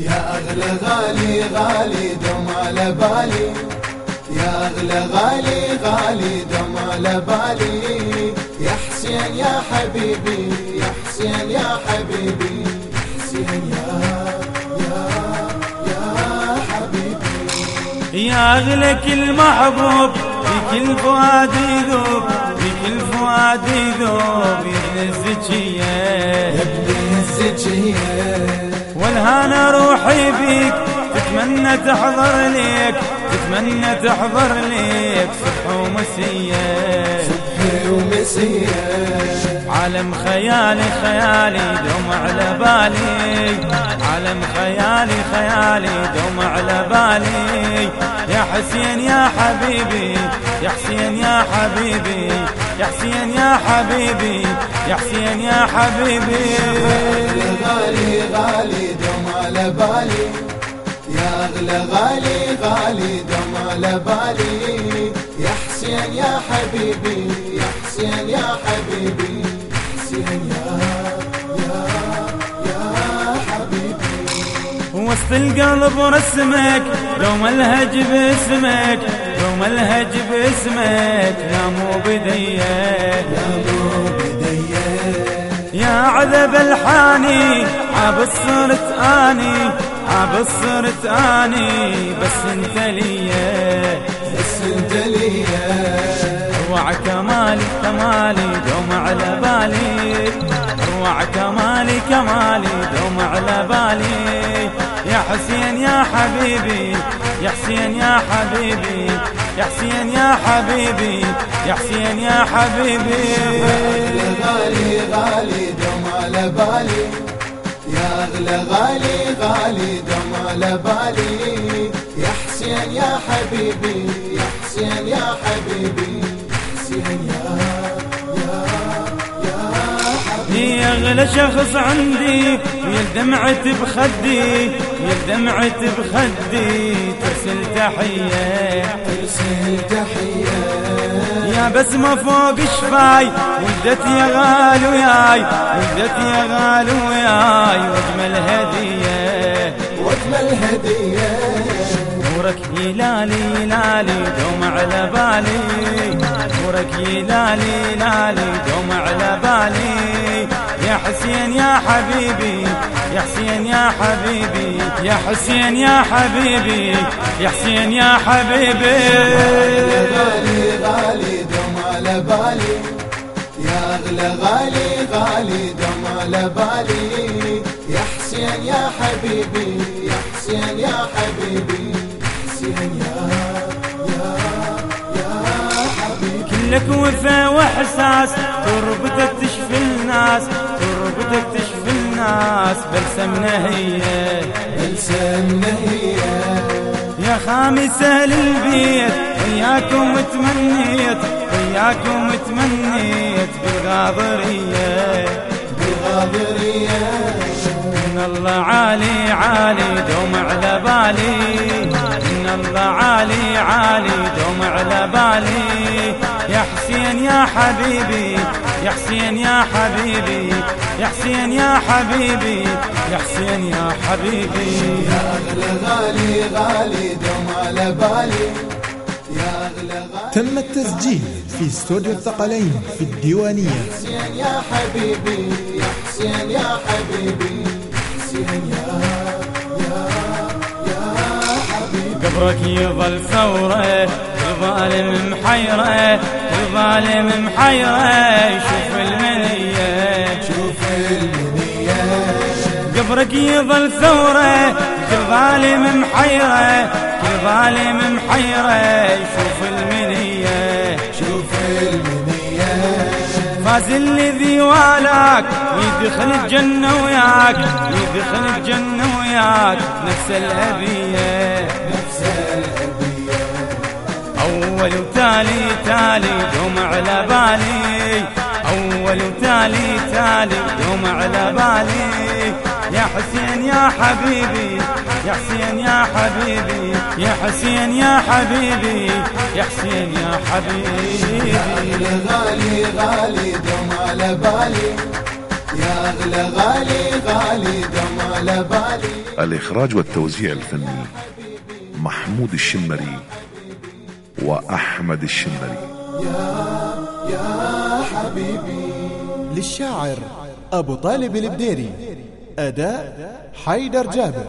يا أغلى غالي غالي دم على بالي. يا أغلى غالي غالي دم على بالي. يا حسين يا حبيبي يا حسين يا حبيبي. حسين يا يا يا حبيبي. يا أغلى كل محبوب في كل فؤاد يذوب. في كل فؤاد يذوب ابن الزكية ابن الزكية والهانا روحي بيك تتمنى تحضر ليك تتمنى تحضر ليك. صبح ومسية. صبحي ومسية. عالم خيالي خيالي دوم على بالي. عالم خيالي خيالي دوم على بالي. يا حسين يا حبيبي يا حسين يا حبيبي يا حسين يا حبيبي يا حسين يا حبيبي. يا غالي غالي دم على بالي. يا أغلى غالي غالي دم على بالي. يا حسين يا حبيبي يا حسين يا حبيبي. حسين يا يا يا حبيبي. وسط القلب رسمك لو ملهج باسمك. لو ملهج باسمك يا مو بديه يا مو بديه يا عذب الحاني عبس صرت آني عبس صرت آني بس انت ليا. بس انت ليا. اروع كمالي كمالي دوم على بالي. اروع كمالي كمالي دوم على بالي. حسين يا حبيبي يا حسين يا حبيبي يا حسين يا حبيبي يا حسين يا حبيبي. غالي غالي دم على بالي. يا أغلى غالي غالي دم على بالي. يا حسين يا حبيبي يا حسين يا حبيبي حسين يا اغلى شخص عندي يا دمعة بخدي يا دمعة بخدي. ترسل تحية ترسل تحية. يا بسمة فوق شفاي ولدت يا غالي وياي ولدت يا غالي وياي. وأجمل هدية وأجمل هدية. نورك يلالي يلالي دوم على بالي. نورك يلالي يلالي دوم على بالي. يا حسين يا حبيبي يا حسين يا حبيبي يا حسين يا حبيبي يا حسين يا حبيبي. غالي غالي دم على بالي يا اغلى غالي غالي دم على بالي. يا حسين يا حبيبي يا حسين يا حبيبي. كلك وفا وإحساس تربتك تشفي الناس تربتك تشفي الناس. بلسمنا هي بلسمنا هي يا خامسة للبيت وياكم تمنيت وياكم تمنيت بالغاضرية بالغاضرية إن الله عالي عالي دوم على بالي. إن الله عالي عالي دوم على بالي. يا حبيبي يا حسين يا حبيبي يا حسين يا حبيبي يا حسين يا حبيبي. يا أغلى غالي غالي دم على بالي. يا أغلى غالي. تم التسجيل في استوديو الثقلين في الديوانية. حسين يا حبيبي يا حسين يا حبيبي. حسين يا يا يا حبيبي. قبرك يظل ثورة الظالم محيرة الظالم محيرة شوف المنية شوف المنية. قبرك يظل ثورة كل ظالم محيرة كل ظالم محيرة شوف المنية شوف المنية. فاز الذي والاك ويدخل الجنة وياك ويدخل الجنة وياك نفس الأبية أول وتالي تالي دوم على بالي. أول وتالي تالي دوم على بالي. يا حسين يا حبيبي يا حسين يا حبيبي يا حسين يا حبيبي يا حسين يا حبيبي. غالي غالي غالي دم على بالي. يا أغلى غالي غالي دوم على بالي. الإخراج والتوزيع الفني محمود الشمري. وأحمد الشمري يا حبيبي للشاعر أبو طالب البديري أداء حيدر جابر.